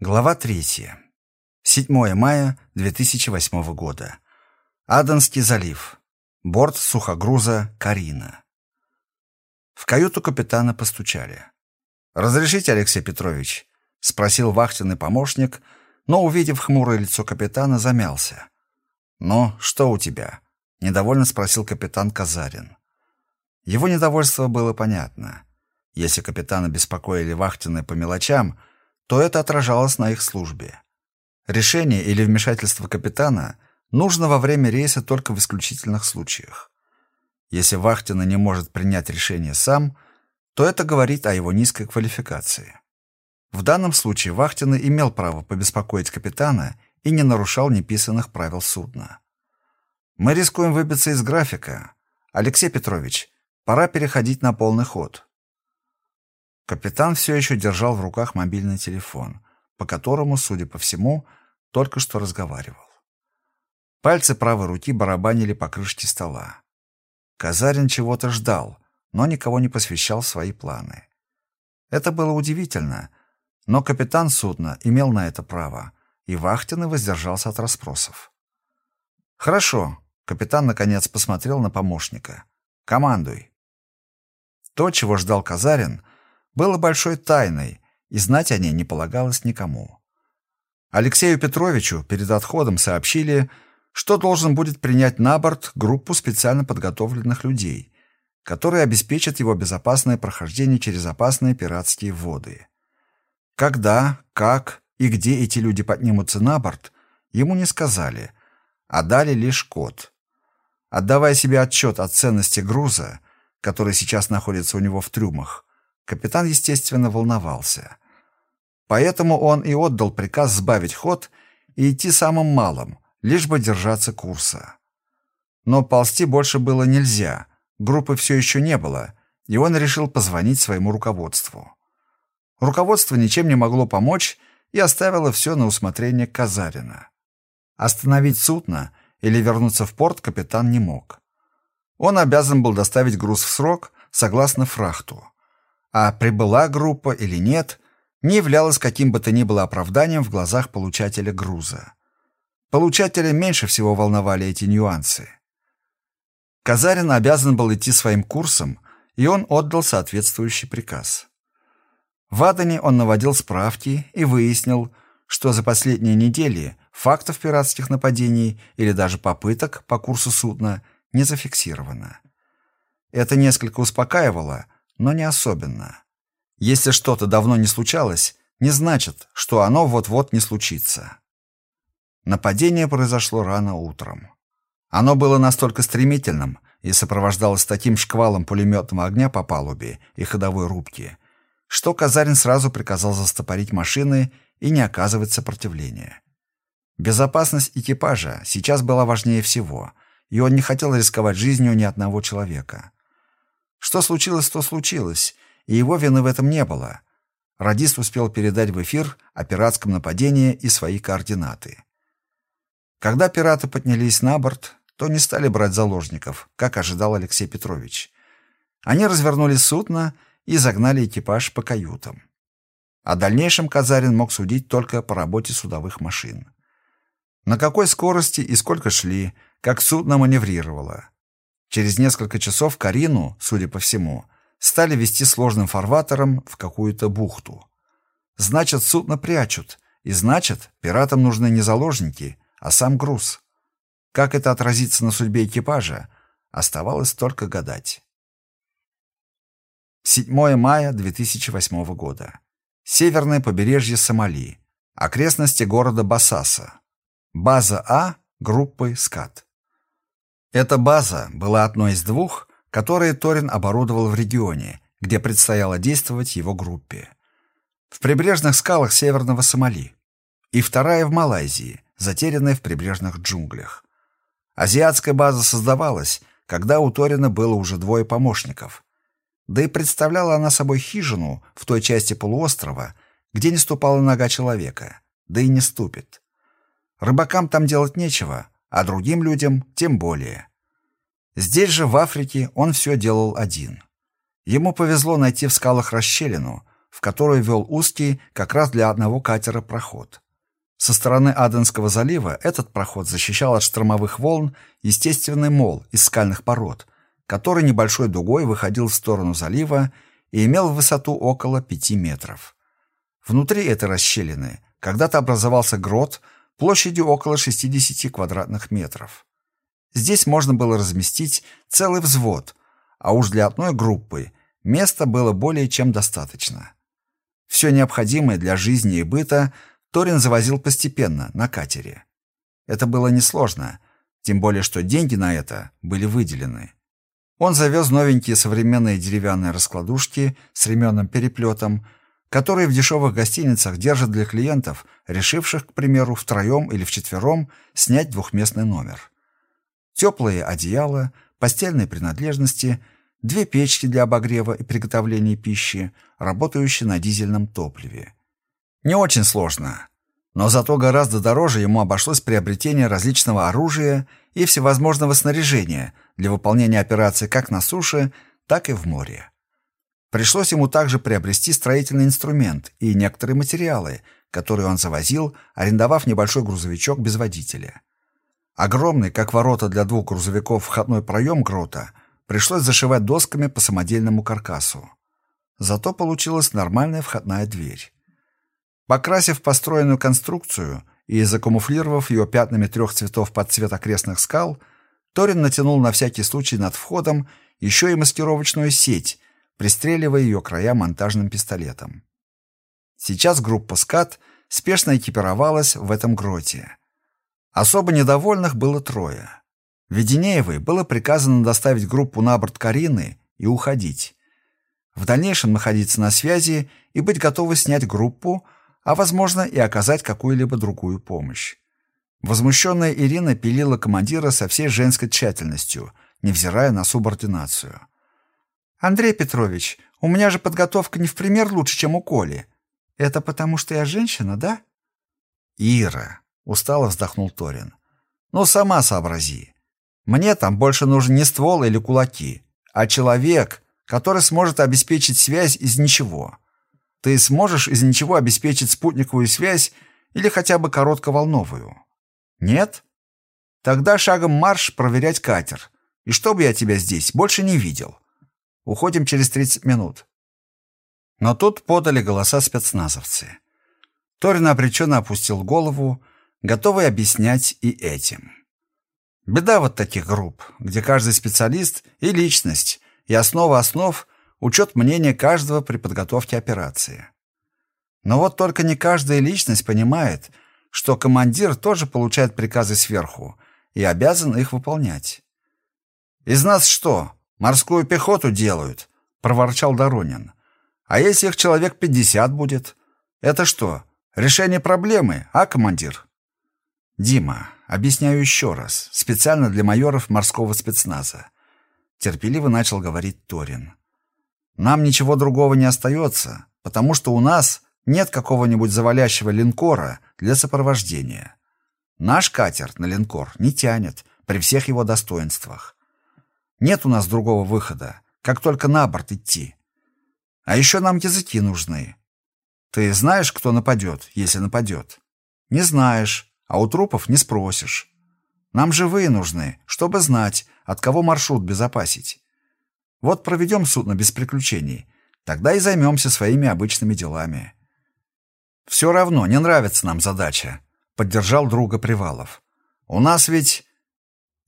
Глава 3. 7 мая 2008 года. Аденский залив. Борт сухогруза «Карина». В каюту капитана постучали. «Разрешите, Алексей Петрович?» — спросил вахтенный помощник, но, увидев хмурое лицо капитана, замялся. «Ну, что у тебя?» — недовольно спросил капитан Казарин. Его недовольство было понятно. Если капитана беспокоили вахтенные по мелочам — то это отражалось на их службе. Решение или вмешательство капитана нужно во время рейса только в исключительных случаях. Если Вахтина не может принять решение сам, то это говорит о его низкой квалификации. В данном случае Вахтина имел право побеспокоить капитана и не нарушал неписанных правил судна. «Мы рискуем выбиться из графика. Алексей Петрович, пора переходить на полный ход. Капитан все еще держал в руках мобильный телефон, по которому, судя по всему, только что разговаривал. Пальцы правой руки барабанили по крышке стола. Казарин чего-то ждал, но никого не посвящал в свои планы. Это было удивительно, но капитан судна имел на это право, и Вахтин воздержался от расспросов. «Хорошо», — капитан наконец посмотрел на помощника. «Командуй». То, чего ждал Казарин — было большой тайной, и знать о ней не полагалось никому. Алексею Петровичу перед отходом сообщили, что должен будет принять на борт группу специально подготовленных людей, которые обеспечат его безопасное прохождение через опасные пиратские воды. Когда, как и где эти люди поднимутся на борт, ему не сказали, а дали лишь код. Отдавая себе отчет о ценности груза, который сейчас находится у него в трюмах, Капитан, естественно, волновался. Поэтому он и отдал приказ сбавить ход и идти самым малым, лишь бы держаться курса. Но ползти больше было нельзя, группы все еще не было, и он решил позвонить своему руководству. Руководство ничем не могло помочь и оставило все на усмотрение Казарина. Остановить судно или вернуться в порт капитан не мог. Он обязан был доставить груз в срок согласно фрахту а прибыла группа или нет, не являлось каким бы то ни было оправданием в глазах получателя груза. Получателя меньше всего волновали эти нюансы. Казарин обязан был идти своим курсом, и он отдал соответствующий приказ. В Адане он наводил справки и выяснил, что за последние недели фактов пиратских нападений или даже попыток по курсу судна не зафиксировано. Это несколько успокаивало, но не особенно. Если что-то давно не случалось, не значит, что оно вот-вот не случится. Нападение произошло рано утром. Оно было настолько стремительным и сопровождалось таким шквалом пулеметного огня по палубе и ходовой рубки, что Казарин сразу приказал застопорить машины и не оказывать сопротивления. Безопасность экипажа сейчас была важнее всего, и он не хотел рисковать жизнью ни одного человека. Что случилось, то случилось, и его вины в этом не было. Радист успел передать в эфир о пиратском нападении и свои координаты. Когда пираты поднялись на борт, то не стали брать заложников, как ожидал Алексей Петрович. Они развернули судно и загнали экипаж по каютам. О дальнейшем Казарин мог судить только по работе судовых машин. На какой скорости и сколько шли, как судно маневрировало. Через несколько часов Карину, судя по всему, стали вести сложным фарватером в какую-то бухту. Значит, судно прячут, и значит, пиратам нужны не заложники, а сам груз. Как это отразится на судьбе экипажа, оставалось только гадать. 7 мая 2008 года. Северное побережье Сомали. Окрестности города Басаса. База А группы «Скат». Эта база была одной из двух, которые Торин оборудовал в регионе, где предстояло действовать его группе. В прибрежных скалах северного Сомали. И вторая в Малайзии, затерянная в прибрежных джунглях. Азиатская база создавалась, когда у Торина было уже двое помощников. Да и представляла она собой хижину в той части полуострова, где не ступала нога человека, да и не ступит. Рыбакам там делать нечего, а другим людям тем более. Здесь же, в Африке, он все делал один. Ему повезло найти в скалах расщелину, в которую вел узкий, как раз для одного катера, проход. Со стороны Аденского залива этот проход защищал от штормовых волн естественный мол из скальных пород, который небольшой дугой выходил в сторону залива и имел высоту около пяти метров. Внутри этой расщелины когда-то образовался грот площадью около 60 квадратных метров. Здесь можно было разместить целый взвод, а уж для одной группы места было более чем достаточно. Все необходимое для жизни и быта Торин завозил постепенно, на катере. Это было несложно, тем более что деньги на это были выделены. Он завез новенькие современные деревянные раскладушки с ременным переплетом, которые в дешевых гостиницах держат для клиентов, решивших, к примеру, втроем или вчетвером снять двухместный номер. Теплые одеяла, постельные принадлежности, две печки для обогрева и приготовления пищи, работающие на дизельном топливе. Не очень сложно, но зато гораздо дороже ему обошлось приобретение различного оружия и всевозможного снаряжения для выполнения операций как на суше, так и в море. Пришлось ему также приобрести строительный инструмент и некоторые материалы, которые он завозил, арендовав небольшой грузовичок без водителя. Огромный, как ворота для двух грузовиков, входной проем грота пришлось зашивать досками по самодельному каркасу. Зато получилась нормальная входная дверь. Покрасив построенную конструкцию и закамуфлировав ее пятнами трех цветов под цвет окрестных скал, Торин натянул на всякий случай над входом еще и маскировочную сеть, пристреливая ее края монтажным пистолетом. Сейчас группа «Скат» спешно экипировалась в этом гроте. Особо недовольных было трое. Веденеевой было приказано доставить группу на борт Карины и уходить. В дальнейшем находиться на связи и быть готовы снять группу, а, возможно, и оказать какую-либо другую помощь. Возмущенная Ирина пилила командира со всей женской тщательностью, невзирая на субординацию. «Андрей Петрович, у меня же подготовка не в пример лучше, чем у Коли. Это потому, что я женщина, да?» «Ира», Устало вздохнул Торин. Ну, сама сообрази. Мне там больше нужен не ствол или кулаки, а человек, который сможет обеспечить связь из ничего. Ты сможешь из ничего обеспечить спутниковую связь или хотя бы коротковолновую? Нет? Тогда шагом марш проверять катер. И чтобы я тебя здесь больше не видел. Уходим через 30 минут. Но тут подали голоса спецназовцы. Торин обреченно опустил голову, готовый объяснять и этим. Беда вот таких групп, где каждый специалист и личность, и основа основ – учет мнения каждого при подготовке операции. Но вот только не каждая личность понимает, что командир тоже получает приказы сверху и обязан их выполнять. «Из нас что, морскую пехоту делают?» – проворчал Доронин. «А если их человек пятьдесят будет? Это что, решение проблемы, а, командир?» «Дима, объясняю еще раз, специально для майоров морского спецназа», — терпеливо начал говорить Торин. «Нам ничего другого не остается, потому что у нас нет какого-нибудь завалящего линкора для сопровождения. Наш катер на линкор не тянет при всех его достоинствах. Нет у нас другого выхода, как только на борт идти. А еще нам языки нужны. Ты знаешь, кто нападет, если нападет? Не знаешь, а у трупов не спросишь. Нам живые нужны, чтобы знать, от кого маршрут безопасить. Вот проведем судно без приключений, тогда и займемся своими обычными делами. Все равно не нравится нам задача, поддержал друга Привалов. У нас ведь...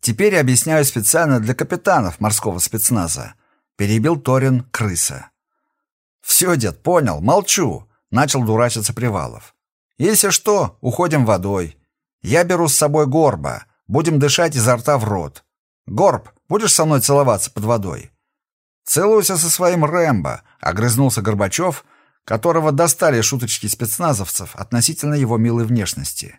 Теперь объясняю специально для капитанов морского спецназа. Перебил Торин крыса. Все, дед, понял, молчу, начал дурачиться Привалов. Если что, уходим водой. Я беру с собой Горба. Будем дышать изо рта в рот. Горб, будешь со мной целоваться под водой? Целуйся со своим Рэмбо, огрызнулся Горбачев, которого достали шуточки спецназовцев относительно его милой внешности.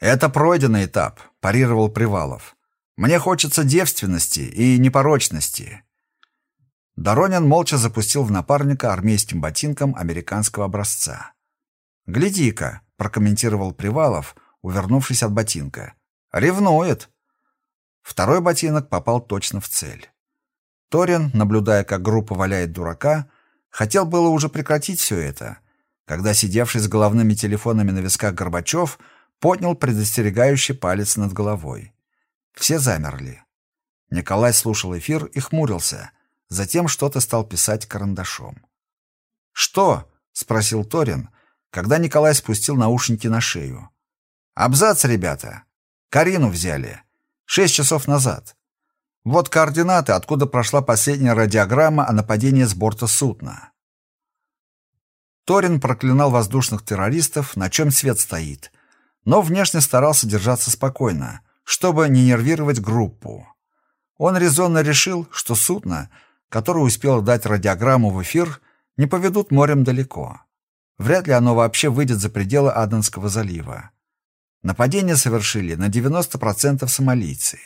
Это пройденный этап, парировал Привалов. Мне хочется девственности и непорочности. Доронин молча запустил в напарника армейским ботинком американского образца. «Гляди-ка», — прокомментировал Привалов, — увернувшись от ботинка. «Ревнует!» Второй ботинок попал точно в цель. Торин, наблюдая, как группа валяет дурака, Хотел было уже прекратить все это, когда сидевший с головными телефонами на висках Горбачев поднял предостерегающий палец над головой. Все замерли. Николай слушал эфир и хмурился, затем что-то стал писать карандашом. «Что?» — спросил Торин, когда Николай спустил наушники на шею. «Абзац, ребята. Карину взяли. Шесть часов назад. Вот координаты, откуда прошла последняя радиограмма о нападении с борта судна». Торин проклинал воздушных террористов, на чем свет стоит, но внешне старался держаться спокойно, чтобы не нервировать группу. Он резонно решил, что судно, которое успело дать радиограмму в эфир, не поведут морем далеко. Вряд ли оно вообще выйдет за пределы Аденского залива. Нападение совершили на 90% сомалийцы.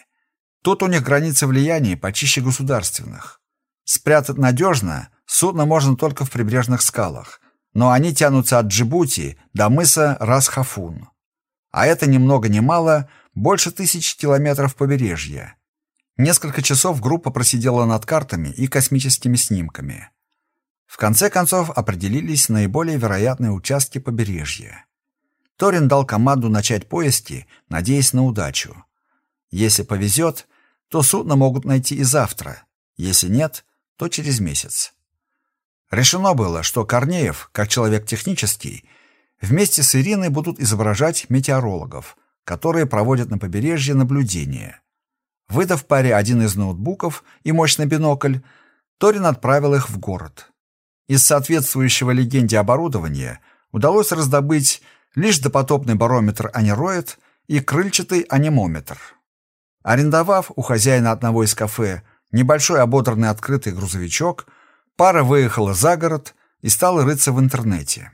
Тут у них границы влияния почище государственных. Спрятать надежно судно можно только в прибрежных скалах, но они тянутся от Джибути до мыса Расхафун. А это ни много ни мало больше тысячи километров побережья. Несколько часов группа просидела над картами и космическими снимками. В конце концов определились наиболее вероятные участки побережья. Торин дал команду начать поиски, надеясь на удачу. Если повезет, то судно могут найти и завтра. Если нет, то через месяц. Решено было, что Корнеев, как человек технический, вместе с Ириной будут изображать метеорологов, которые проводят на побережье наблюдения. Выдав паре один из ноутбуков и мощный бинокль, Торин отправил их в город. Из соответствующего легенде оборудования удалось раздобыть лишь допотопный барометр анероид и крыльчатый анемометр. Арендовав у хозяина одного из кафе небольшой ободранный открытый грузовичок, пара выехала за город и стала рыться в интернете.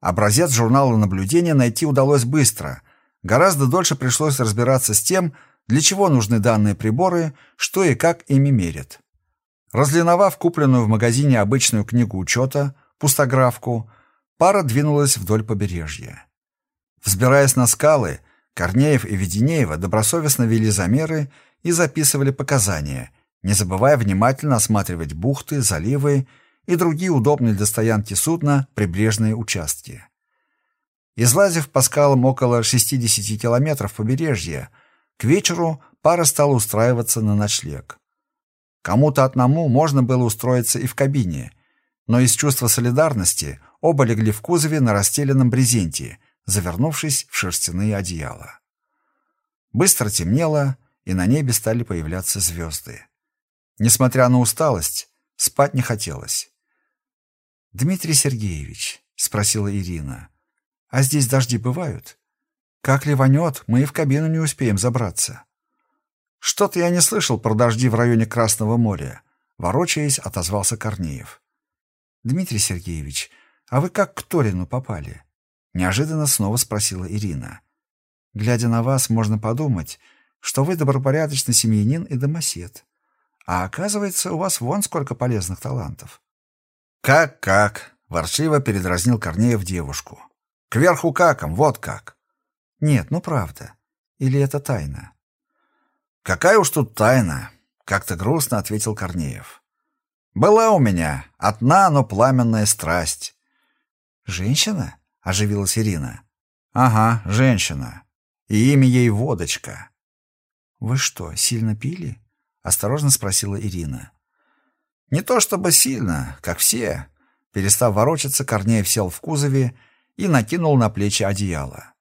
Образец журнала наблюдения найти удалось быстро. Гораздо дольше пришлось разбираться с тем, для чего нужны данные приборы, что и как ими мерят. Разлиновав купленную в магазине обычную книгу учета, пустографку, пара двинулась вдоль побережья. Взбираясь на скалы, Корнеев и Веденеева добросовестно вели замеры и записывали показания, не забывая внимательно осматривать бухты, заливы и другие удобные для стоянки судна прибрежные участки. Излазив по скалам около 60 километров побережья, к вечеру пара стала устраиваться на ночлег. Кому-то одному можно было устроиться и в кабине, но из чувства солидарности оба легли в кузове на расстеленном брезенте, завернувшись в шерстяные одеяла. Быстро темнело, и на небе стали появляться звезды. Несмотря на усталость, спать не хотелось. «Дмитрий Сергеевич», — спросила Ирина, — «а здесь дожди бывают? Как ливанет, мы и в кабину не успеем забраться». «Что-то я не слышал про дожди в районе Красного моря», — ворочаясь, отозвался Корнеев. «Дмитрий Сергеевич, а вы как к Торину попали?» — неожиданно снова спросила Ирина. «Глядя на вас, можно подумать, что вы добропорядочный семьянин и домосед. А оказывается, у вас вон сколько полезных талантов». «Как-как?» — ворчливо передразнил Корнеев девушку. «Кверху каком, вот как». «Нет, ну правда. Или это тайна?» «Какая уж тут тайна!» — как-то грустно ответил Корнеев. «Была у меня одна, но пламенная страсть». «Женщина?» — оживилась Ирина. «Ага, женщина. И имя ей Водочка». «Вы что, сильно пили?» — осторожно спросила Ирина. «Не то чтобы сильно, как все». Перестав ворочаться, Корнеев сел в кузове и накинул на плечи одеяло.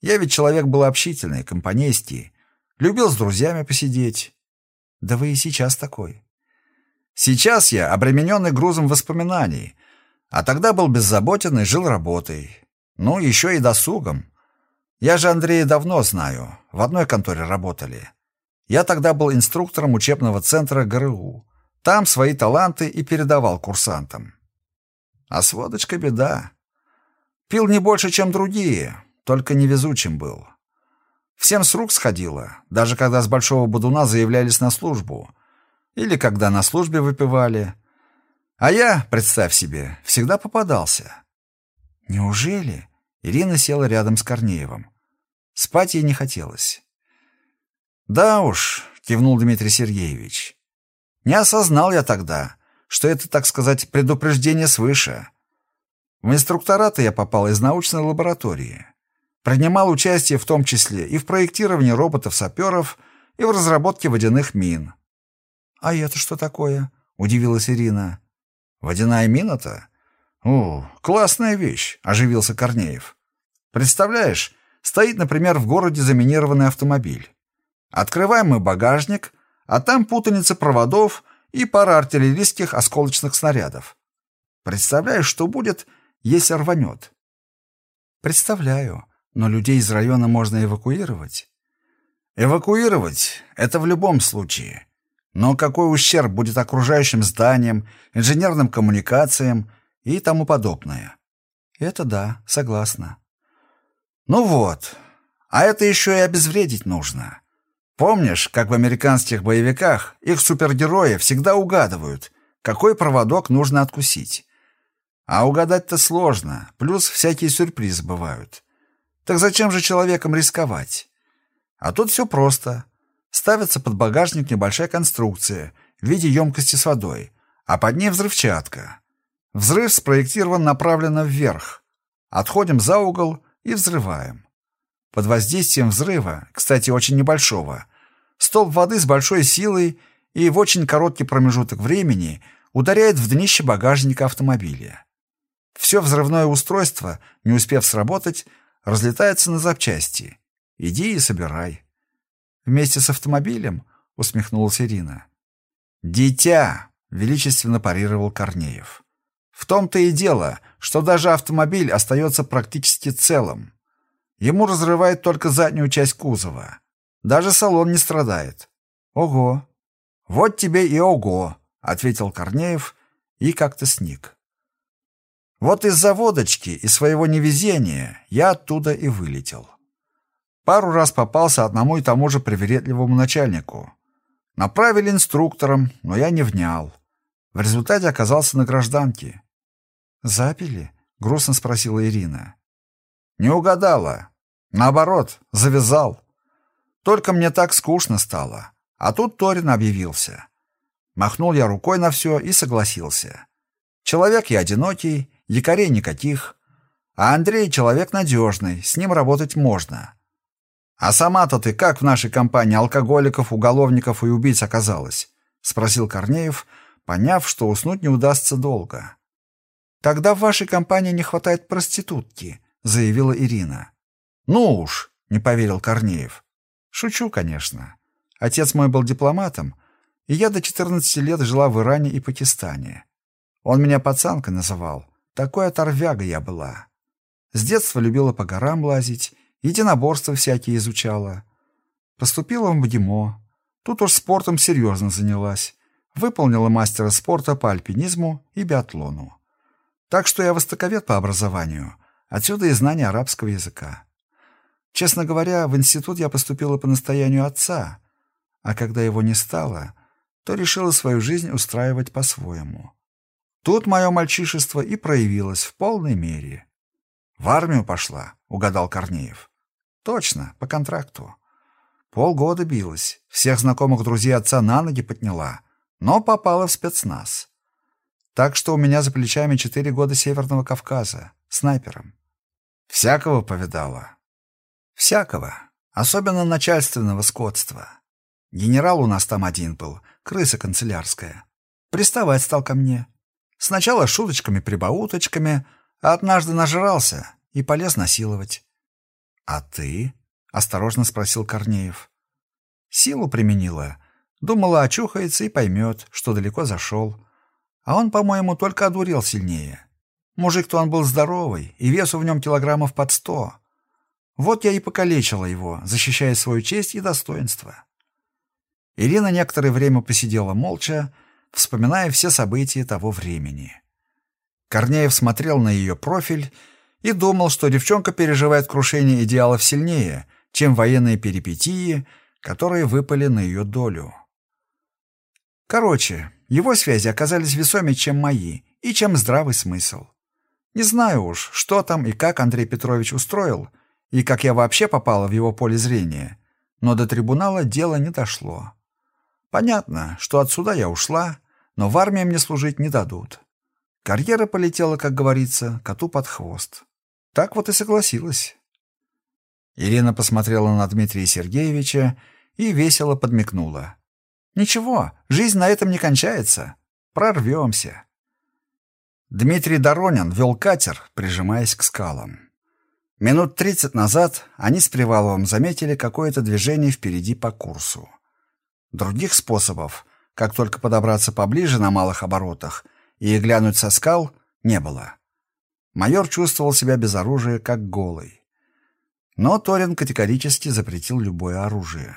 «Я ведь человек был общительный, компанейский, Любил с друзьями посидеть. Да вы и сейчас такой. Сейчас я обремененный грузом воспоминаний, а тогда был беззаботен и жил работой. Ну, еще и досугом. Я же Андрея давно знаю, в одной конторе работали. Я тогда был инструктором учебного центра ГРУ. Там свои таланты и передавал курсантам. А с водочкой беда. Пил не больше, чем другие, только невезучим был. Всем с рук сходило, даже когда с Большого Будуна заявлялись на службу. Или когда на службе выпивали. А я, представь себе, всегда попадался. Неужели? Ирина села рядом с Корнеевым. Спать ей не хотелось. Да уж, кивнул Дмитрий Сергеевич. Не осознал я тогда, что это, так сказать, предупреждение свыше. В инструктораты я попал из научной лаборатории. Принимал участие в том числе и в проектировании роботов-саперов, и в разработке водяных мин. «А это что такое?» — удивилась Ирина. «Водяная мина-то? О, классная вещь!» — оживился Корнеев. «Представляешь, стоит, например, в городе заминированный автомобиль. Открываем мы багажник, а там путаница проводов и пара артиллерийских осколочных снарядов. Представляешь, что будет, если рванет?» «Представляю, но людей из района можно эвакуировать». «Эвакуировать — это в любом случае. Но какой ущерб будет окружающим зданиям, инженерным коммуникациям и тому подобное? Это да, согласна. Ну вот. А это еще и обезвредить нужно. Помнишь, как в американских боевиках их супергерои всегда угадывают, какой проводок нужно откусить? А угадать-то сложно, плюс всякие сюрпризы бывают. Так зачем же человеком рисковать? А тут все просто. Ставится под багажник небольшая конструкция в виде емкости с водой, а под ней взрывчатка. Взрыв спроектирован направленно вверх. Отходим за угол и взрываем. Под воздействием взрыва, кстати, очень небольшого, столб воды с большой силой и в очень короткий промежуток времени ударяет в днище багажника автомобиля. Все взрывное устройство, не успев сработать, разлетается на запчасти. Иди и собирай. Вместе с автомобилем?» — усмехнулась Ирина. «Дитя!» — величественно парировал Корнеев. «В том-то и дело, что даже автомобиль остается практически целым. Ему разрывает только заднюю часть кузова. Даже салон не страдает». «Ого!» «Вот тебе и ого!» — ответил Корнеев и как-то сник. «Вот из-за водочки и своего невезения я оттуда и вылетел». Пару раз попался одному и тому же привередливому начальнику. Направили инструктором, но я не внял. В результате оказался на гражданке. «Запили?» — грустно спросила Ирина. «Не угадала. Наоборот, завязал. Только мне так скучно стало. А тут Торин объявился. Махнул я рукой на все и согласился. Человек я одинокий, якорей никаких. А Андрей человек надежный, с ним работать можно. «А сама-то ты как в нашей компании алкоголиков, уголовников и убийц оказалась?» — спросил Корнеев, поняв, что уснуть не удастся долго. «Тогда в вашей компании не хватает проститутки», — заявила Ирина. «Ну уж», — не поверил Корнеев. «Шучу, конечно. Отец мой был дипломатом, и я до 14 лет жила в Иране и Пакистане. Он меня пацанкой называл. Такой оторвяга я была. С детства любила по горам лазить, единоборства всякие изучала. Поступила в МГИМО. Тут уж спортом серьезно занялась. Выполнила мастера спорта по альпинизму и биатлону. Так что я востоковед по образованию, отсюда и знание арабского языка. Честно говоря, в институт я поступила по настоянию отца, а когда его не стало, то решила свою жизнь устраивать по-своему. Тут мое мальчишество и проявилось в полной мере. «В армию пошла», — угадал Корнеев. Точно, по контракту. Полгода билась, всех знакомых друзей отца на ноги подняла, но попала в спецназ. Так что у меня за плечами четыре года Северного Кавказа, снайпером. Всякого повидала? Всякого, особенно начальственного скотства. Генерал у нас там один был, крыса канцелярская. Приставать стал ко мне. Сначала шуточками-прибауточками, а однажды нажрался и полез насиловать. «А ты?» — осторожно спросил Корнеев. «Силу применила. Думала, очухается и поймет, что далеко зашел. А он, по-моему, только одурел сильнее. Мужик-то он был здоровый, и весу в нем килограммов под сто. Вот я и покалечила его, защищая свою честь и достоинство». Ирина некоторое время посидела молча, вспоминая все события того времени. Корнеев смотрел на ее профиль и думал, что девчонка переживает крушение идеалов сильнее, чем военные перипетии, которые выпали на ее долю. Короче, его связи оказались весомее, чем мои, и чем здравый смысл. Не знаю уж, что там и как Андрей Петрович устроил, и как я вообще попала в его поле зрения, но до трибунала дело не дошло. Понятно, что отсюда я ушла, но в армии мне служить не дадут. Карьера полетела, как говорится, коту под хвост. Так вот и согласилась. Ирина посмотрела на Дмитрия Сергеевича и весело подмигнула. «Ничего, жизнь на этом не кончается. Прорвемся». Дмитрий Доронин вел катер, прижимаясь к скалам. Минут тридцать назад они с Приваловым заметили какое-то движение впереди по курсу. Других способов, как только подобраться поближе на малых оборотах и глянуть со скал, не было. Майор чувствовал себя без оружия, как голый. Но Торин категорически запретил любое оружие.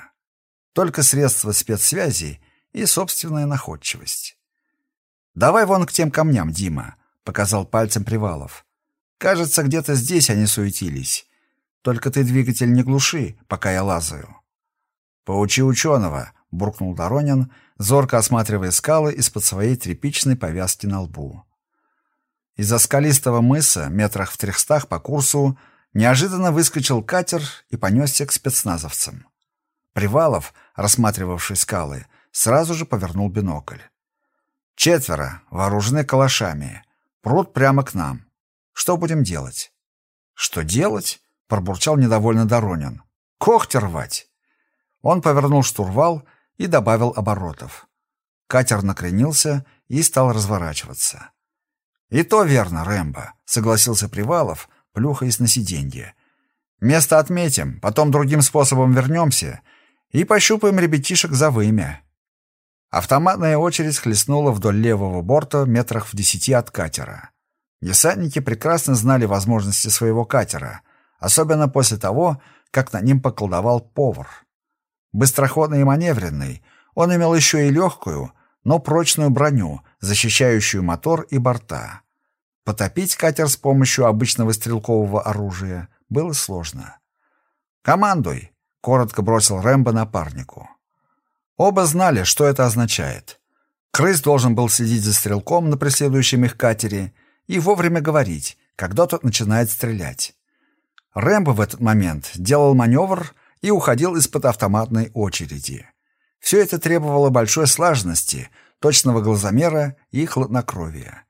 Только средства спецсвязи и собственная находчивость. «Давай вон к тем камням, Дима», — показал пальцем Привалов. «Кажется, где-то здесь они суетились. Только ты двигатель не глуши, пока я лазаю». «Поучи ученого», — буркнул Доронин, зорко осматривая скалы из-под своей тряпичной повязки на лбу. Из-за скалистого мыса, метрах в трехстах по курсу, неожиданно выскочил катер и понесся к спецназовцам. Привалов, рассматривавший скалы, сразу же повернул бинокль. Четверо, вооружены калашами, прут прямо к нам. Что будем делать? Что делать? пробурчал недовольно Доронин. Когти рвать. Он повернул штурвал и добавил оборотов. Катер накренился и стал разворачиваться. «И то верно, Рэмбо», — согласился Привалов, плюхаясь на сиденье. «Место отметим, потом другим способом вернемся и пощупаем ребятишек за вымя». Автоматная очередь хлестнула вдоль левого борта метрах в десяти от катера. Десантники прекрасно знали возможности своего катера, особенно после того, как на ним поколдовал повар. Быстроходный и маневренный, он имел еще и легкую, но прочную броню, защищающую мотор и борта. Потопить катер с помощью обычного стрелкового оружия было сложно. «Командуй!» — коротко бросил Рэмбо напарнику. Оба знали, что это означает. Крыс должен был следить за стрелком на преследующем их катере и вовремя говорить, когда тот начинает стрелять. Рэмбо в этот момент делал маневр и уходил из-под автоматной очереди. Все это требовало большой слаженности, точного глазомера и хладнокровия.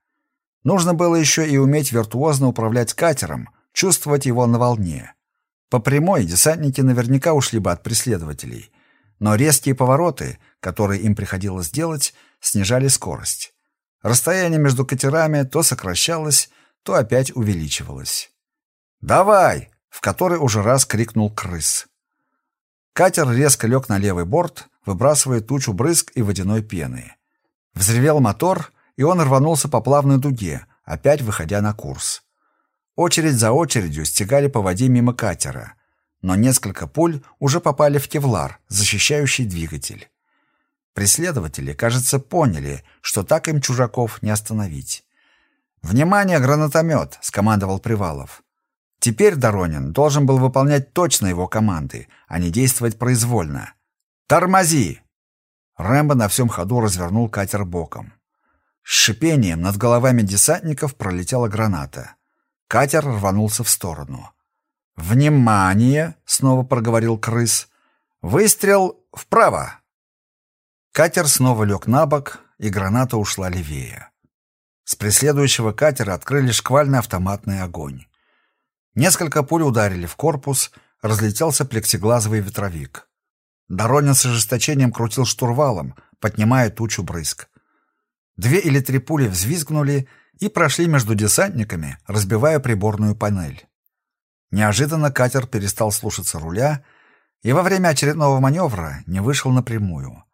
Нужно было еще и уметь виртуозно управлять катером, чувствовать его на волне. По прямой десантники наверняка ушли бы от преследователей, но резкие повороты, которые им приходилось делать, снижали скорость. Расстояние между катерами то сокращалось, то опять увеличивалось. «Давай!» — в который уже раз крикнул крыс. Катер резко лег на левый борт, выбрасывая тучу брызг и водяной пены. Взревел мотор, и он рванулся по плавной дуге, опять выходя на курс. Очередь за очередью стегали по воде мимо катера, но несколько пуль уже попали в кевлар, защищающий двигатель. Преследователи, кажется, поняли, что так им чужаков не остановить. «Внимание, гранатомет!» — скомандовал Привалов. Теперь Доронин должен был выполнять точно его команды, а не действовать произвольно. «Тормози!» Рэмбо на всем ходу развернул катер боком. С шипением над головами десантников пролетела граната. Катер рванулся в сторону. «Внимание!» — снова проговорил крыс. «Выстрел вправо!» Катер снова лег на бок, и граната ушла левее. С преследующего катера открыли шквальный автоматный огонь. Несколько пуль ударили в корпус, разлетелся плексиглазовый ветровик. Доронин с ожесточением крутил штурвалом, поднимая тучу брызг. Две или три пули взвизгнули и прошли между десантниками, разбивая приборную панель. Неожиданно катер перестал слушаться руля и во время очередного маневра не вышел напрямую.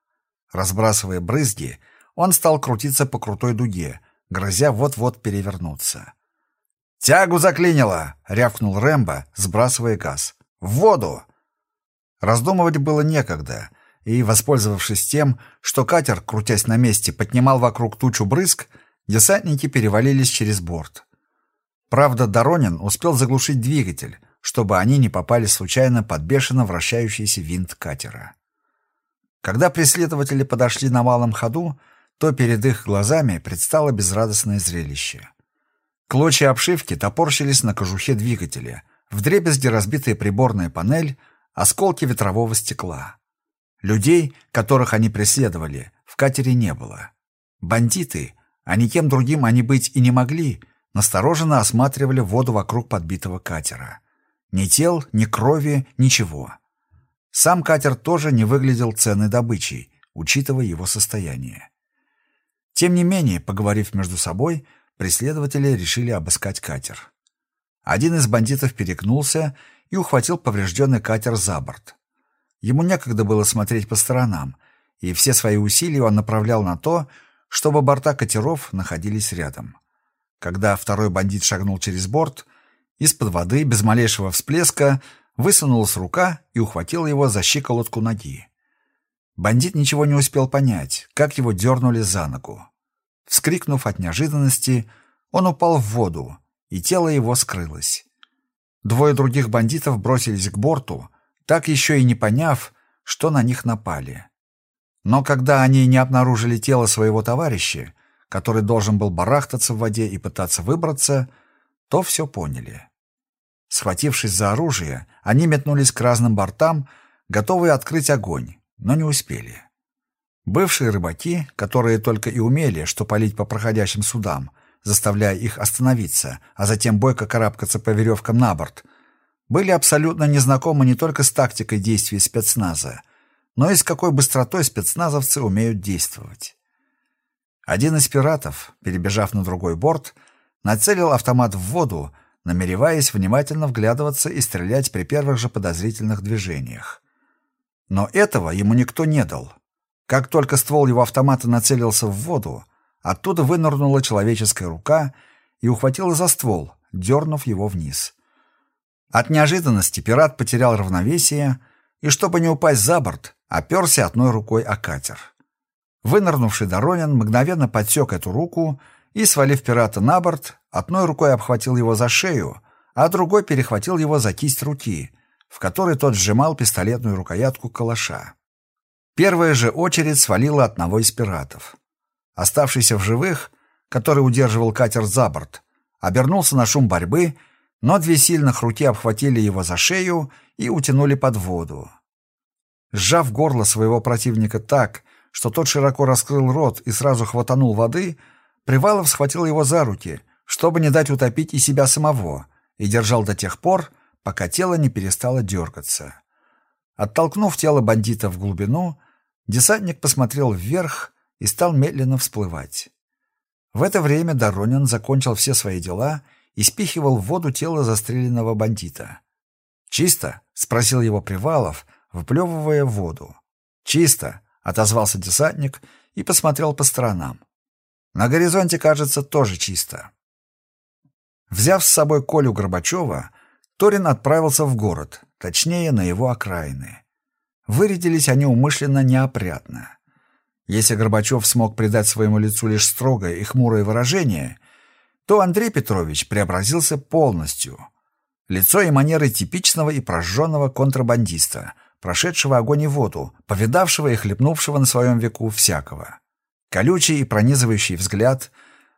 Разбрасывая брызги, он стал крутиться по крутой дуге, грозя вот-вот перевернуться. «Тягу заклинило!» — рявкнул Рэмбо, сбрасывая газ. «В воду!» Раздумывать было некогда, и, воспользовавшись тем, что катер, крутясь на месте, поднимал вокруг тучу брызг, десантники перевалились через борт. Правда, Доронин успел заглушить двигатель, чтобы они не попали случайно под бешено вращающийся винт катера. Когда преследователи подошли на малом ходу, то перед их глазами предстало безрадостное зрелище. Клочья обшивки топорщились на кожухе двигателя, вдребезги разбитая приборная панель, осколки ветрового стекла. Людей, которых они преследовали, в катере не было. Бандиты, а никем другим они быть и не могли, настороженно осматривали воду вокруг подбитого катера. Ни тел, ни крови, ничего. Сам катер тоже не выглядел ценной добычей, учитывая его состояние. Тем не менее, поговорив между собой, преследователи решили обыскать катер. Один из бандитов перекнулся и ухватил поврежденный катер за борт. Ему некогда было смотреть по сторонам, и все свои усилия он направлял на то, чтобы борта катеров находились рядом. Когда второй бандит шагнул через борт, из-под воды, без малейшего всплеска, высунулась рука и ухватила его за щиколотку ноги. Бандит ничего не успел понять, как его дернули за ногу. Вскрикнув от неожиданности, он упал в воду, и тело его скрылось. Двое других бандитов бросились к борту, так еще и не поняв, что на них напали. Но когда они не обнаружили тело своего товарища, который должен был барахтаться в воде и пытаться выбраться, то все поняли. Схватившись за оружие, они метнулись к разным бортам, готовые открыть огонь, но не успели. Бывшие рыбаки, которые только и умели, что палить по проходящим судам, заставляя их остановиться, а затем бойко карабкаться по веревкам на борт, были абсолютно незнакомы не только с тактикой действий спецназа, но и с какой быстротой спецназовцы умеют действовать. Один из пиратов, перебежав на другой борт, нацелил автомат в воду, намереваясь внимательно вглядываться и стрелять при первых же подозрительных движениях. Но этого ему никто не дал. Как только ствол его автомата нацелился в воду, оттуда вынырнула человеческая рука и ухватила за ствол, дернув его вниз. От неожиданности пират потерял равновесие и, чтобы не упасть за борт, оперся одной рукой о катер. Вынырнувший Доронин мгновенно подсек эту руку и, свалив пирата на борт, одной рукой обхватил его за шею, а другой перехватил его за кисть руки, в которой тот сжимал пистолетную рукоятку калаша. Первая же очередь свалила одного из пиратов. Оставшийся в живых, который удерживал катер за борт, обернулся на шум борьбы, но две сильных руки обхватили его за шею и утянули под воду. Сжав горло своего противника так, что тот широко раскрыл рот и сразу хватанул воды, Привалов схватил его за руки, чтобы не дать утопить и себя самого, и держал до тех пор, пока тело не перестало дергаться. Оттолкнув тело бандита в глубину, десантник посмотрел вверх и стал медленно всплывать. В это время Доронин закончил все свои дела и спихивал в воду тело застреленного бандита. «Чисто?» — спросил его Привалов, выплевывая воду. «Чисто!» — отозвался десантник и посмотрел по сторонам. «На горизонте, кажется, тоже чисто». Взяв с собой Колю Горбачева, Торин отправился в город, точнее, на его окраины. Вырядились они умышленно неопрятно. Если Горбачев смог придать своему лицу лишь строгое и хмурое выражение, то Андрей Петрович преобразился полностью. Лицо и манеры типичного и прожженного контрабандиста — прошедшего огонь и воду, повидавшего и хлебнувшего на своем веку всякого. Колючий и пронизывающий взгляд,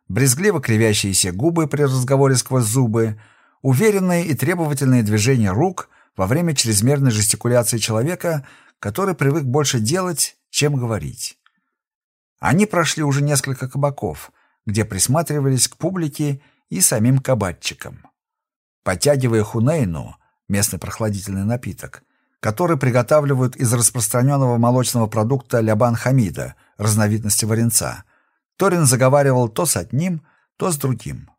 брезгливо кривящиеся губы при разговоре сквозь зубы, уверенные и требовательные движения рук во время чрезмерной жестикуляции человека, который привык больше делать, чем говорить. Они прошли уже несколько кабаков, где присматривались к публике и самим кабатчикам. Подтягивая хунейну, местный прохладительный напиток, который приготавливают из распространенного молочного продукта лябан хамида, разновидности варенца. Торин заговаривал то с одним, то с другим.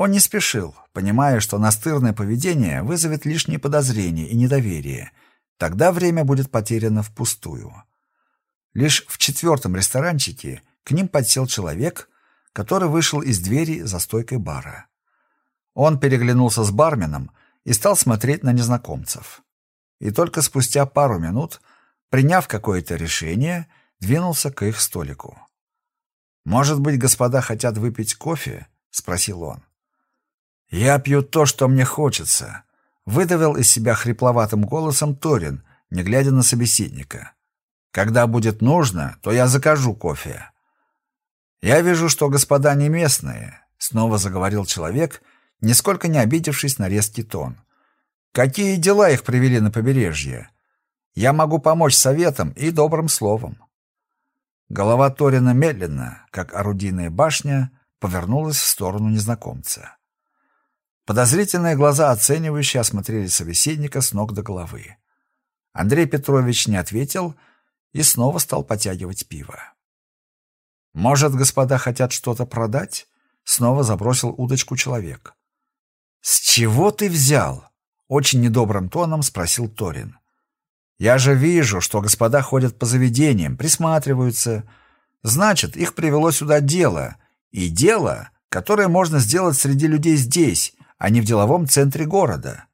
Он не спешил, понимая, что настырное поведение вызовет лишние подозрения и недоверие. Тогда время будет потеряно впустую. Лишь в четвертом ресторанчике к ним подсел человек, который вышел из двери за стойкой бара. Он переглянулся с барменом и стал смотреть на незнакомцев и только спустя пару минут, приняв какое-то решение, двинулся к их столику. «Может быть, господа хотят выпить кофе?» — спросил он. «Я пью то, что мне хочется», — выдавил из себя хрипловатым голосом Торин, не глядя на собеседника. «Когда будет нужно, то я закажу кофе». «Я вижу, что господа не местные», — снова заговорил человек, нисколько не обидевшись на резкий тон. Какие дела их привели на побережье? Я могу помочь советом и добрым словом. Голова Торина медленно, как орудийная башня, повернулась в сторону незнакомца. Подозрительные глаза оценивающие осмотрели собеседника с ног до головы. Андрей Петрович не ответил и снова стал потягивать пиво. «Может, господа хотят что-то продать?» Снова забросил удочку человек. «С чего ты взял?» Очень недобрым тоном спросил Торин. «Я же вижу, что господа ходят по заведениям, присматриваются. Значит, их привело сюда дело. И дело, которое можно сделать среди людей здесь, а не в деловом центре города».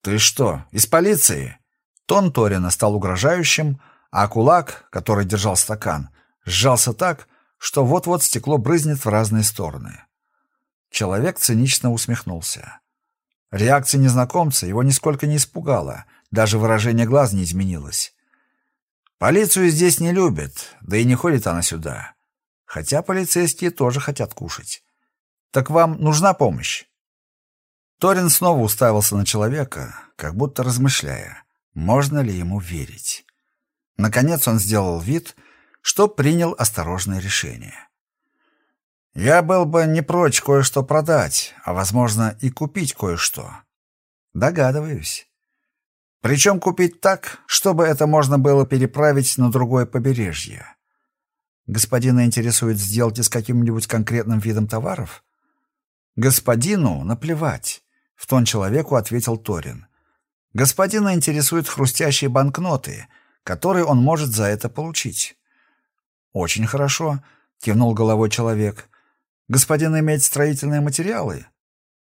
«Ты что, из полиции?» Тон Торина стал угрожающим, а кулак, который держал стакан, сжался так, что вот-вот стекло брызнет в разные стороны. Человек цинично усмехнулся. Реакция незнакомца его нисколько не испугала, даже выражение глаз не изменилось. Полицию здесь не любят, да и не ходит она сюда. Хотя полицейские тоже хотят кушать. Так вам нужна помощь? Торин снова уставился на человека, как будто размышляя, можно ли ему верить. Наконец он сделал вид, что принял осторожное решение. Я был бы не прочь кое-что продать, а, возможно, и купить кое-что. Догадываюсь. Причем купить так, чтобы это можно было переправить на другое побережье. Господина интересует сделки с каким-нибудь конкретным видом товаров? Господину наплевать, в тон человеку ответил Торин. Господина интересуют хрустящие банкноты, которые он может за это получить. Очень хорошо, кивнул головой человек. Господин имеет строительные материалы?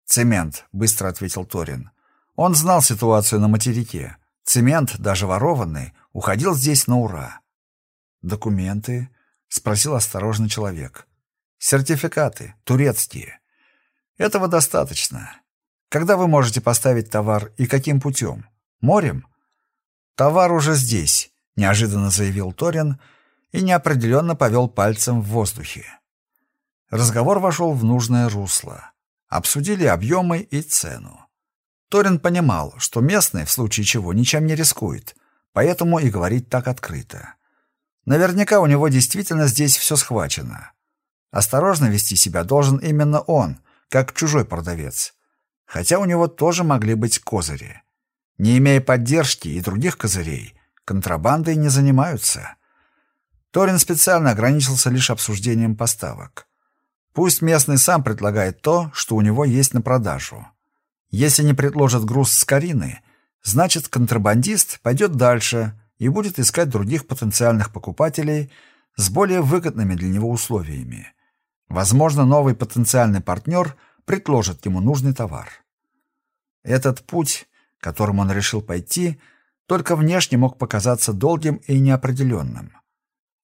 Цемент, быстро ответил Торин. Он знал ситуацию на материке. Цемент, даже ворованный, уходил здесь на ура. Документы? спросил осторожный человек. Сертификаты, турецкие. Этого достаточно. Когда вы можете поставить товар и каким путем? Морем? Товар уже здесь, неожиданно заявил Торин и неопределенно повел пальцем в воздухе. Разговор вошел в нужное русло. Обсудили объемы и цену. Торин понимал, что местный в случае чего ничем не рискует, поэтому и говорит так открыто. Наверняка у него действительно здесь все схвачено. Осторожно вести себя должен именно он, как чужой продавец. Хотя у него тоже могли быть козыри. Не имея поддержки и других козырей, контрабандой не занимаются. Торин специально ограничился лишь обсуждением поставок. Пусть местный сам предлагает то, что у него есть на продажу. Если не предложат груз с Карины, значит контрабандист пойдет дальше и будет искать других потенциальных покупателей с более выгодными для него условиями. Возможно, новый потенциальный партнер предложит ему нужный товар. Этот путь, которым он решил пойти, только внешне мог показаться долгим и неопределенным.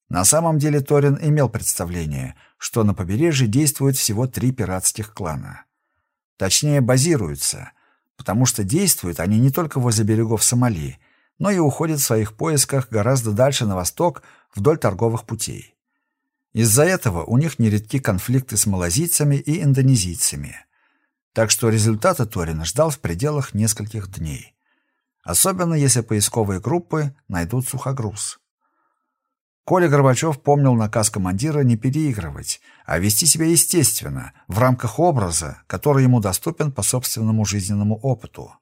На самом деле Торин имел представление, что на побережье действует всего три пиратских клана. Точнее, базируются, потому что действуют они не только возле берегов Сомали, но и уходят в своих поисках гораздо дальше на восток вдоль торговых путей. Из-за этого у них нередки конфликты с малазийцами и индонезийцами. Так что результата Торин ждал в пределах нескольких дней. Особенно если поисковые группы найдут сухогруз. Коля Горбачев помнил наказ командира не переигрывать, а вести себя естественно, в рамках образа, который ему доступен по собственному жизненному опыту.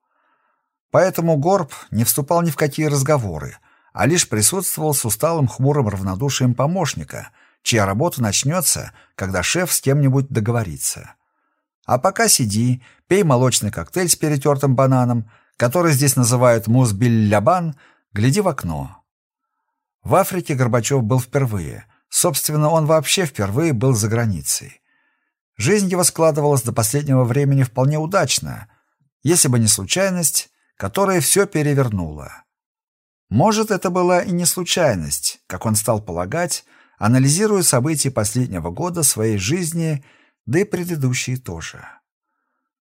Поэтому Горб не вступал ни в какие разговоры, а лишь присутствовал с усталым хмурым равнодушием помощника, чья работа начнется, когда шеф с кем-нибудь договорится. А пока сиди, пей молочный коктейль с перетертым бананом, который здесь называют мусбиль-лябан, гляди в окно. В Африке Горбачев был впервые. Собственно, он вообще впервые был за границей. Жизнь его складывалась до последнего времени вполне удачно, если бы не случайность, которая все перевернула. Может, это была и не случайность, как он стал полагать, анализируя события последнего года своей жизни, да и предыдущие тоже.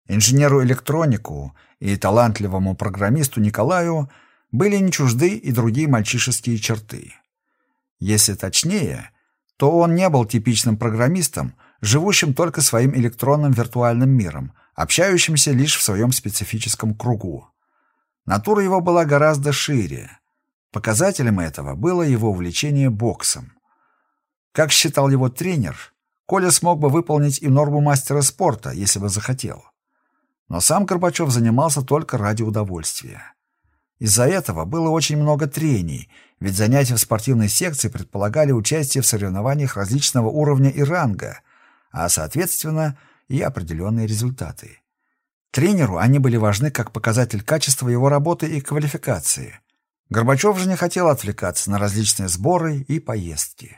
Инженеру-электронику и талантливому программисту Николаю – были не чужды и другие мальчишеские черты. Если точнее, то он не был типичным программистом, живущим только своим электронным виртуальным миром, общающимся лишь в своем специфическом кругу. Натура его была гораздо шире. Показателем этого было его увлечение боксом. Как считал его тренер, Коля смог бы выполнить и норму мастера спорта, если бы захотел. Но сам Горбачев занимался только ради удовольствия. Из-за этого было очень много трений, ведь занятия в спортивной секции предполагали участие в соревнованиях различного уровня и ранга, а, соответственно, и определенные результаты. Тренеру они были важны как показатель качества его работы и квалификации. Горбачев же не хотел отвлекаться на различные сборы и поездки.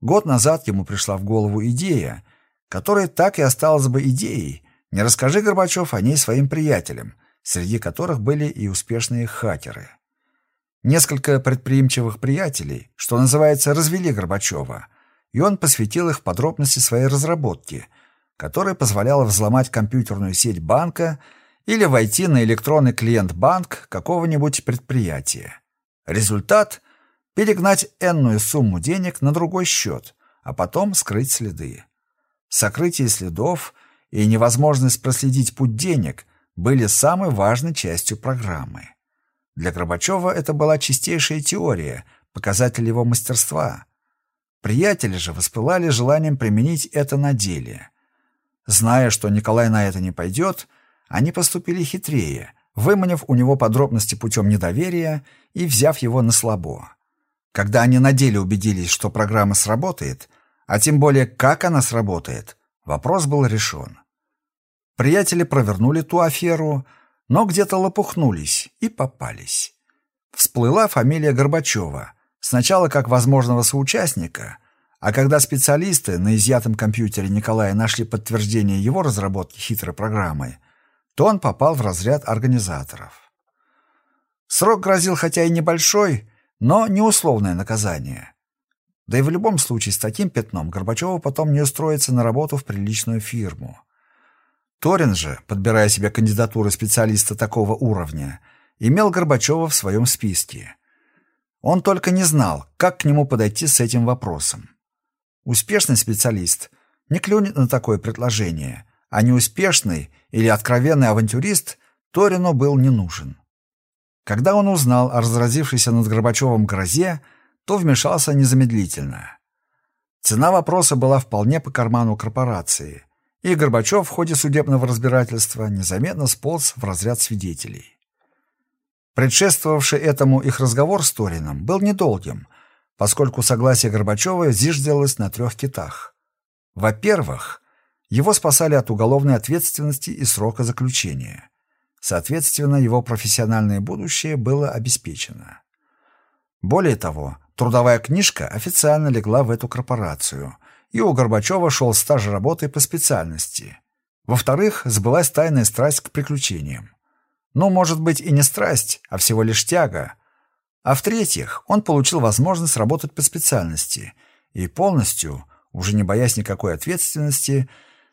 Год назад ему пришла в голову идея, которая так и осталась бы идеей, не расскажи Горбачев о ней своим приятелям, среди которых были и успешные хакеры. Несколько предприимчивых приятелей, что называется, развели Горбачева, и он посвятил их подробности своей разработки, которая позволяла взломать компьютерную сеть банка или войти на электронный клиент-банк какого-нибудь предприятия. Результат – перегнать энную сумму денег на другой счет, а потом скрыть следы. Сокрытие следов и невозможность проследить путь денег были самой важной частью программы. Для Горбачева это была чистейшая теория, показатель его мастерства. Приятели же воспылали желанием применить это на деле. Зная, что Николай на это не пойдет, они поступили хитрее, выманив у него подробности путем недоверия и взяв его на слабо. Когда они на деле убедились, что программа сработает, а тем более как она сработает, вопрос был решен. Приятели провернули ту аферу, но где-то лопухнулись и попались. Всплыла фамилия Горбачева, сначала как возможного соучастника, а когда специалисты на изъятом компьютере Николая нашли подтверждение его разработки хитрой программы, то он попал в разряд организаторов. Срок грозил хотя и небольшой, но неусловное наказание. Да и в любом случае с таким пятном Горбачеву потом не устроиться на работу в приличную фирму. Торин же, подбирая себе кандидатуры специалиста такого уровня, имел Горбачева в своем списке. Он только не знал, как к нему подойти с этим вопросом. Успешный специалист не клюнет на такое предложение, а неуспешный или откровенный авантюрист Торину был не нужен. Когда он узнал о разразившейся над Горбачевым грозе, то вмешался незамедлительно. Цена вопроса была вполне по карману корпорации – и Горбачев в ходе судебного разбирательства незаметно сполз в разряд свидетелей. Предшествовавший этому их разговор с Торином был недолгим, поскольку согласие Горбачева зиждилось на трех китах. Во-первых, его спасали от уголовной ответственности и срока заключения. Соответственно, его профессиональное будущее было обеспечено. Более того, трудовая книжка официально легла в эту корпорацию – и у Горбачева шел стаж работы по специальности. Во-вторых, сбылась тайная страсть к приключениям. Ну, может быть, и не страсть, а всего лишь тяга. А в-третьих, он получил возможность работать по специальности и полностью, уже не боясь никакой ответственности,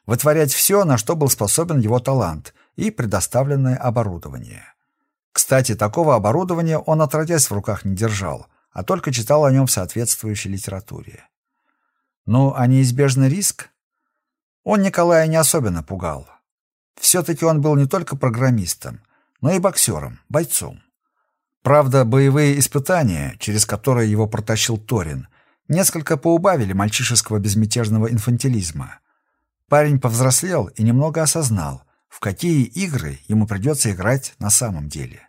вытворять все, на что был способен его талант и предоставленное оборудование. Кстати, такого оборудования он отродясь в руках не держал, а только читал о нем в соответствующей литературе. Ну, а неизбежный риск? Он Николая не особенно пугал. Все-таки он был не только программистом, но и боксером, бойцом. Правда, боевые испытания, через которые его протащил Торин, несколько поубавили мальчишеского безмятежного инфантилизма. Парень повзрослел и немного осознал, в какие игры ему придется играть на самом деле.